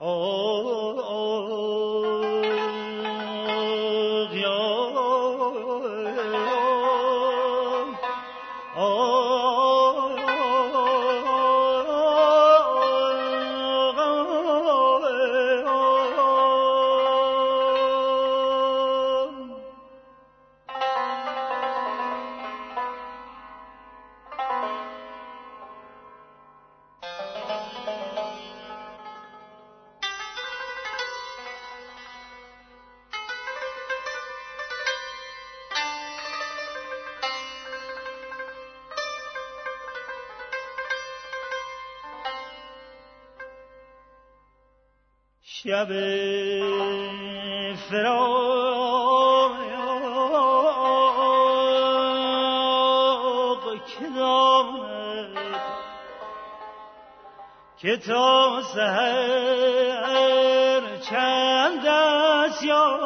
哦。شب فراق که که تا سهر چند است یا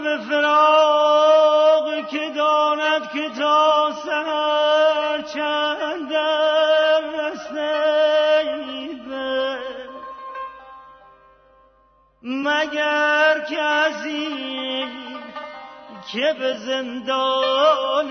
شب فراغ که داند که تا سهر چند مگر کسی که به زندان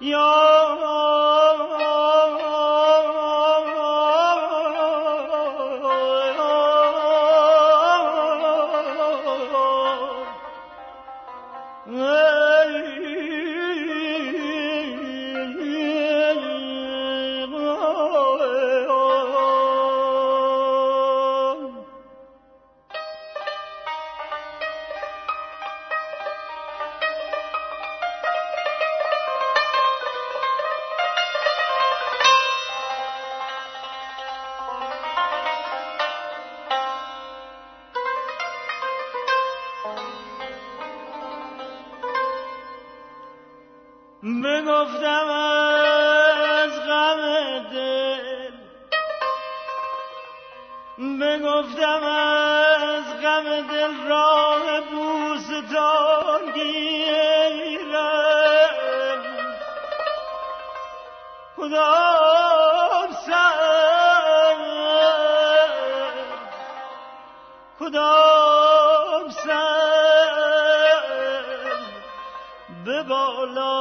哟，哎呀！بگفتم از غم دل. بگفتم از غم دل راه بوستان گیرم. کدام سر. کدام بالا